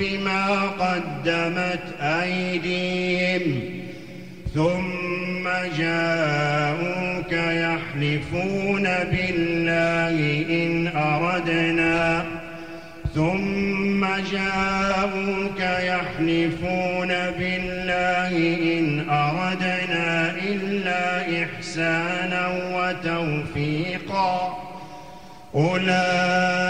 بما قدمت أيديهم ثم جاءوك يحلفون بالله إن أردنا ثم جاءوك يحلفون بالله إن أردنا إلا إحسانا وتوفيقا. أولئك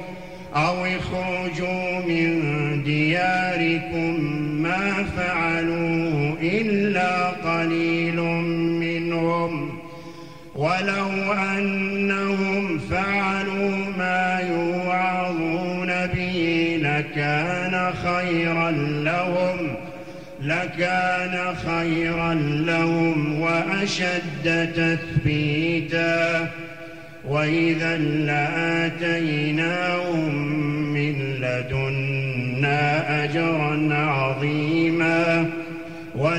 أو اخرجوا من دياركم ما فعلوه إلا قليل منهم. ولو أنهم فعلوا ما يوعظون به لكان خيرا لهم لكان خيرا لهم وأشد تثبيتا. وإذا لآتيناهم